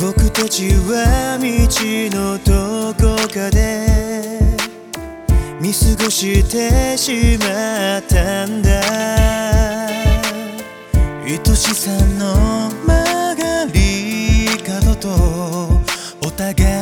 僕たちは道のどこかで見過ごしてしまったんだ。愛しさの曲がり角とお互い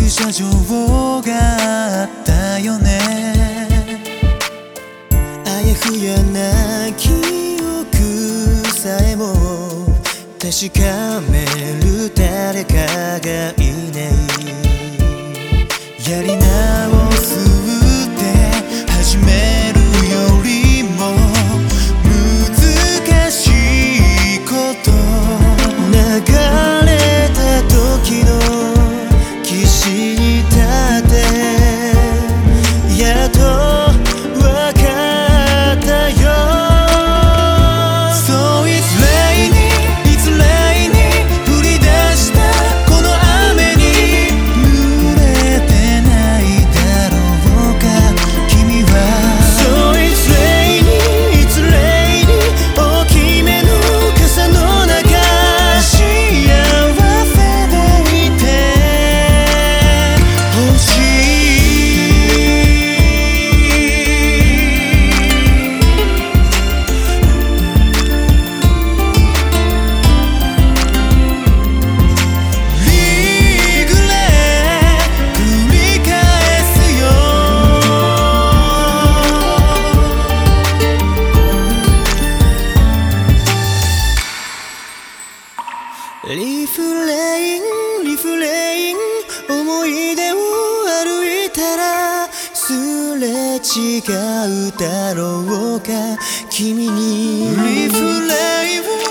駐車場があったよね。あやふやな記憶さえも確かめる誰かがいないやり直違うだろうか。君にリフレイブ